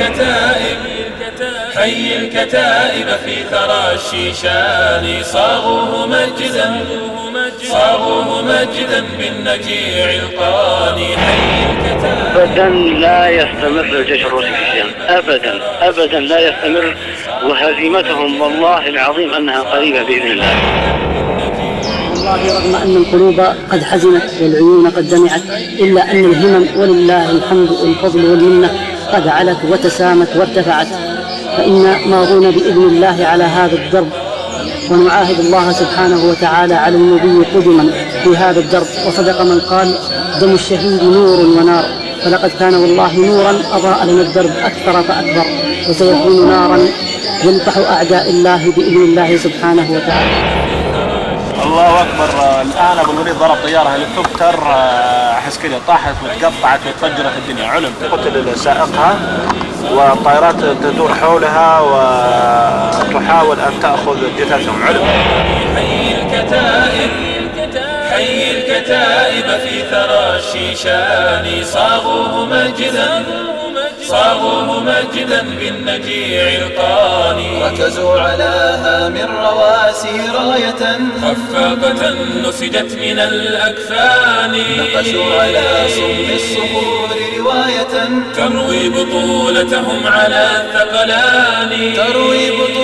الكتائب. حي الكتائب في ثرى الشيشان صاغوه مجدا. صاغوه مجدا بالنجيع القاني حي الكتائب. أبدا لا يستمر الجيش الروسي في الشام. أبدا أبدا لا يستمر وهزيمتهم والله العظيم أنها قريبة بإذن الله. والله رغم أن القلوب قد حزنت والعيون قد دمعت إلا أن الهمم ولله الحمد والفضل والمنة. قد علت وتسامت وارتفعت. فإنا ماضون بإذن الله على هذا الدرب ونعاهد الله سبحانه وتعالى على النبي قدما في هذا الدرب. وصدق من قال دم الشهيد نور ونار فلقد كان والله نورا أضاء لنا الدرب أكثر فأكبر وسيكون نارا يلفح أعداء الله بإذن الله سبحانه وتعالى. الله أكبر. الآن أبو الوليد ضرب طيارة هليكوبتر عسكريه طاحت وتقطعت وتفجرت الدنيا. علم. قتل سائقها والطائرات تدور حولها وتحاول أن تأخذ جثثهم. علم. حي الكتائب حي الكتائب في ثرى الشيشان صاغوه مجدا. صاغوه مجدا بالنجيع القاني. ركزوا على هام الرواسي راية. خفاقة نسجت من الأكفان. نقشوا على صلب الصخور رواية. تروي بطولتهم على الثقلان. تروي بطولتهم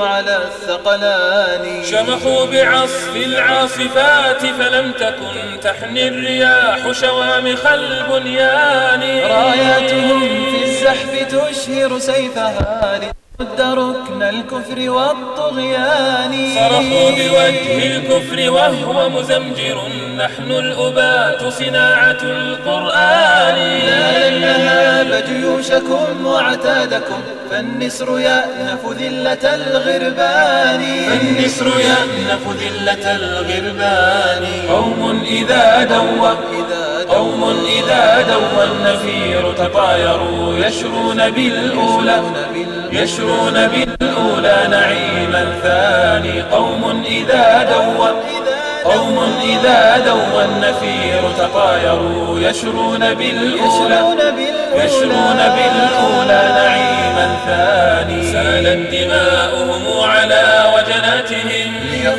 على الثقلان. شمخوا بعصف العاصفات فلم تكن تحني الرياح شوامخ البنيان راياتهم في الزحف تشهر سيفها. لترد ركن الكفر والطغيان. صرخوا بوجه الكفر وهو مزمجر. نحن الأبات صناعة القرآن. لا لن نهاب جيوشكم وعتادكم. فالنسر يأنف ذلة الغربان. فالنسر يأنف ذلة الغربان. قوم إذا دوى قوم إذا دوى النفير تطايروا يشرون بالأولى. يشرون بالأولى نعيما ثاني قوم إذا دوى قوم إذا دوى النفير تطايروا يشرون بالأولى يشرون بالأولى نعيما ثاني سالت دماؤهم على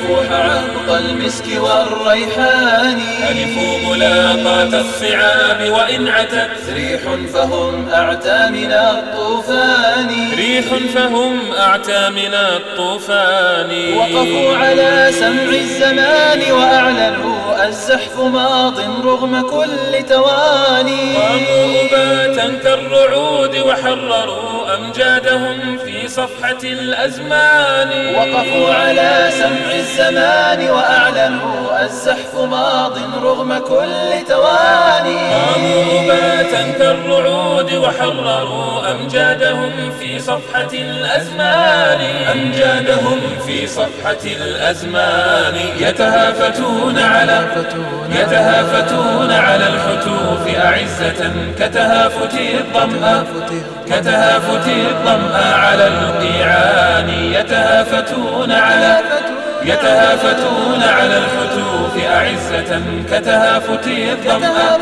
ليفوح عرق المسك والريحان. ألفوا ملاقاة الصعاب وإن عتت. ريح فهم أعتى من الطوفان. ريح فهم أعتى من الطوفان. وقفوا على سمع الزمان وأعلنوا الزحف ماض رغم كل تواني قاموا أباتا كالرعود وحرروا أمجادهم في صفحة الأزمان؟ وقفوا على سمع الزمان وأعلنوا الزحف ماض رغم كل تواني. قاموا أباتا كالرعود وحرروا أمجادهم في صفحة الأزمان؟ أمجادهم في صفحة الأزمان. يتهافتون على يتهافتون على الحتوف كتهافت الظمأ كتهافت الظمأ على القيعان. يتهافتون على يتهافتون على الحتوف أعزة. كتهافت الظمأ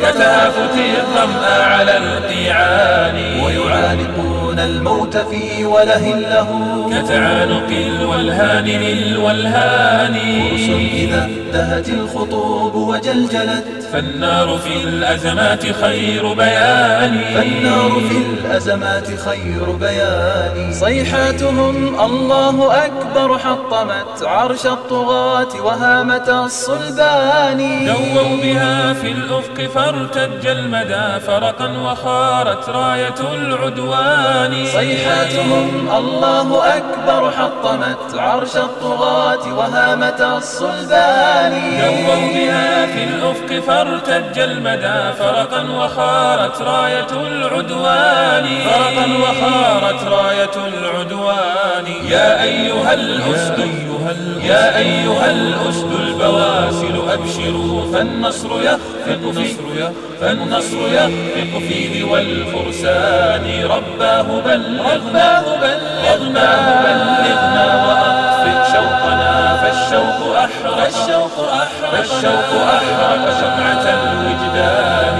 كتهافت الظمأ على القيعان. الموت في وله له. كتعانق الولهان للولهان فرس إذا دهت الخطوب وجلجلت. فالنار في الأزمات خير بيان. فالنار في الأزمات خير بيان. صيحاتهم الله أكبر حطمت عرش الطغاة وهامة الصلبان. دووا بها في الأفق فارتج المدى فرقا وخارت راية العدوان. صيحاتهم الله أكبر حطمت عرش الطغاة وهامة الصلبان. دووا بها في الأفق فارتج المدى فرقا وخارت راية العدوان. فرقا وخارت راية العدوان. يا أيها الأسد يا أيها الأسد البواسل أبشروا فالنصر يخفق في فالنصر يخفق في. ذوى الفرسان رباه بلغنا رباه بلغنا وأطفئ شوقنا فالشوق أحرق فالشوق أحرق فالشوق أحرق شمعة الوجدان